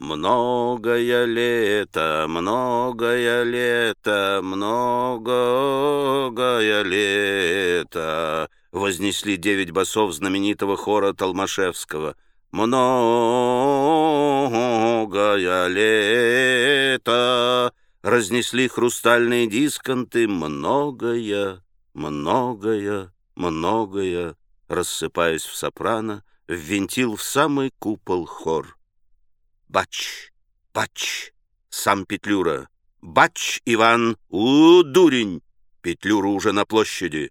Многое лето, многое лето, многое лето, вознесли девять басов знаменитого хора Толмашевского. Многое лето, разнесли хрустальные дисконты, многое, многое, многое, рассыпаясь в сопрано, ввинтил в самый купол хор. Бач, бач, сам Петлюра. Бач, Иван, у, дурень! Петлюра уже на площади.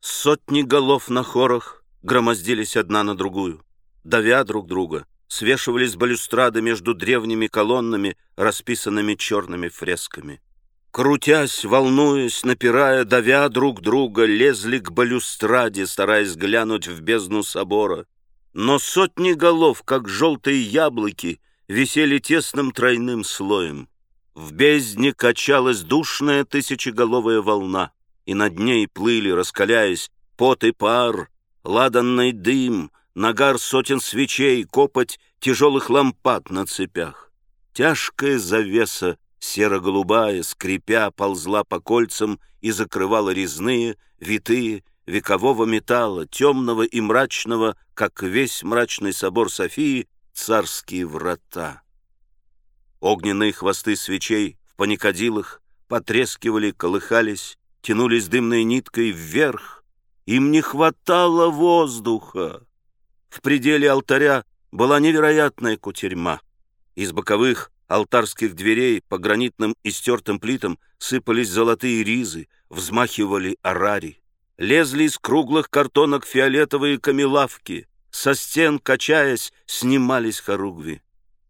Сотни голов на хорах громоздились одна на другую, давя друг друга, свешивались балюстрады между древними колоннами, расписанными черными фресками. Крутясь, волнуясь, напирая, давя друг друга, лезли к балюстраде, стараясь глянуть в бездну собора. Но сотни голов, как желтые яблоки, висели тесным тройным слоем. В бездне качалась душная тысячеголовая волна, и над ней плыли, раскаляясь, пот и пар, ладанный дым, нагар сотен свечей, копоть тяжелых лампад на цепях. Тяжкая завеса, серо-голубая, скрипя, ползла по кольцам и закрывала резные, витые, векового металла, темного и мрачного, как весь мрачный собор Софии, царские врата. Огненные хвосты свечей в паникадилах потрескивали, колыхались, тянулись дымной ниткой вверх. Им не хватало воздуха. В пределе алтаря была невероятная кутерьма. Из боковых алтарских дверей по гранитным и стертым плитам сыпались золотые ризы, взмахивали арари. Лезли из круглых картонок фиолетовые камелавки, со стен, качаясь, снимались хоругви.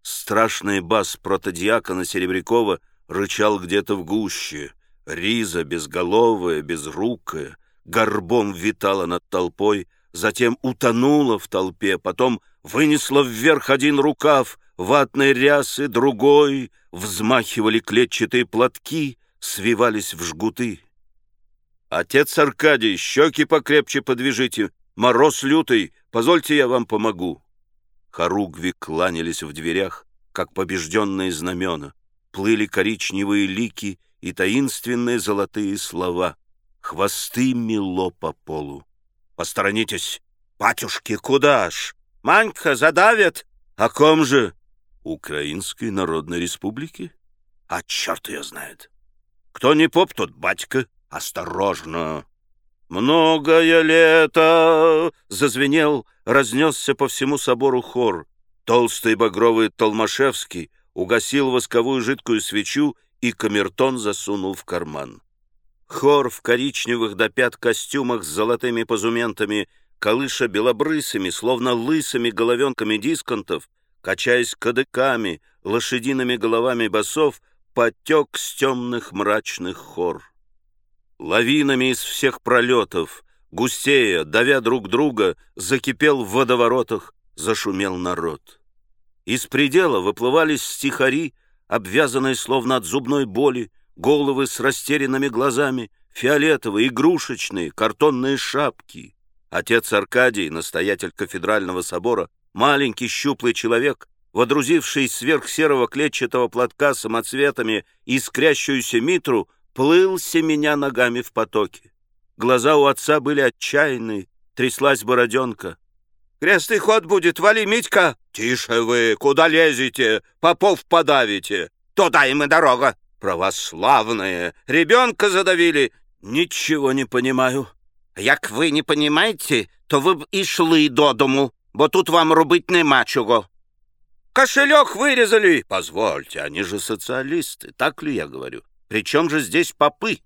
Страшный бас протодиакона Серебрякова рычал где-то в гуще. Риза, безголовая, безрукая, горбом витала над толпой, затем утонула в толпе, потом вынесла вверх один рукав, ватной рясы, другой, взмахивали клетчатые платки, свивались в жгуты. «Отец Аркадий, щеки покрепче подвяжите, мороз лютый, Позвольте, я вам помогу». Хоругви кланялись в дверях, как побежденные знамена. Плыли коричневые лики и таинственные золотые слова. Хвосты мело по полу. «Посторонитесь! Батюшки, куда ж? Манька задавят! О ком же? Украинской Народной Республики? А черт ее знает! Кто не поп, тот батька. Осторожно! «Многое лето!» — зазвенел, разнесся по всему собору хор. Толстый багровый Толмашевский угасил восковую жидкую свечу и камертон засунул в карман. Хор в коричневых до пят костюмах с золотыми позументами, колыша белобрысыми, словно лысыми головенками дисконтов, качаясь кадыками, лошадиными головами басов, потек с темных мрачных хор. Лавинами из всех пролетов, густея, давя друг друга, закипел в водоворотах, зашумел народ. Из предела выплывали стихари, обвязанные словно от зубной боли, головы с растерянными глазами, фиолетовые, игрушечные, картонные шапки. Отец Аркадий, настоятель кафедрального собора, маленький щуплый человек, водрузивший сверх серого клетчатого платка самоцветами искрящуюся митру, плыл меня ногами в потоке. Глаза у отца были отчаянные, тряслась бороденка. «Крестный ход будет, вали, Митька!» «Тише вы, куда лезете? Попов подавите!» «Туда им и дорога!» «Православные! Ребенка задавили!» «Ничего не понимаю!» «Як вы не понимаете, то вы б і шли додому, бо тут вам робить нема чого!» «Кошелек вырезали!» «Позвольте, они же социалисты, так ли я говорю?» Причем же здесь попы?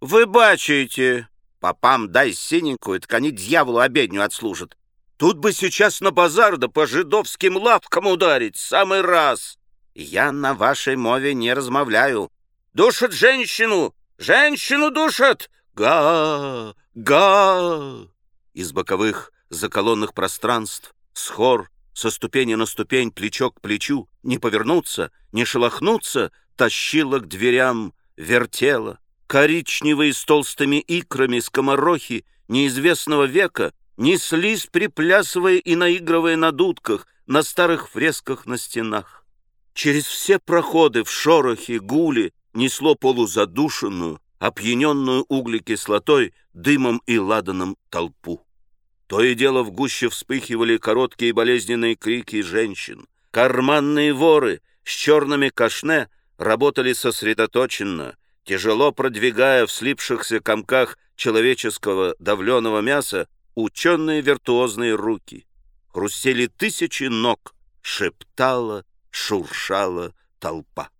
Вы бачите, попам дай синенькую, так они дьяволу обедню отслужат. Тут бы сейчас на базар да по жидовским лавкам ударить, самый раз. Я на вашей мове не размовляю. Душат женщину, женщину душат. Га, га. Из боковых заколонных пространств, с хор, со ступени на ступень, плечо к плечу, не повернуться, не шелохнуться, тащила к дверям вертела, коричневые с толстыми икрами скоморохи неизвестного века неслись, приплясывая и наигрывая на дудках, на старых фресках на стенах. Через все проходы в шорохе, гуле несло полузадушенную, опьяненную углекислотой, дымом и ладаном толпу. То и дело в гуще вспыхивали короткие болезненные крики женщин. Карманные воры с черными кашне работали сосредоточенно, тяжело продвигая в слипшихся комках человеческого давленого мяса ученые виртуозные руки. Хрустели тысячи ног, шептала, шуршала толпа.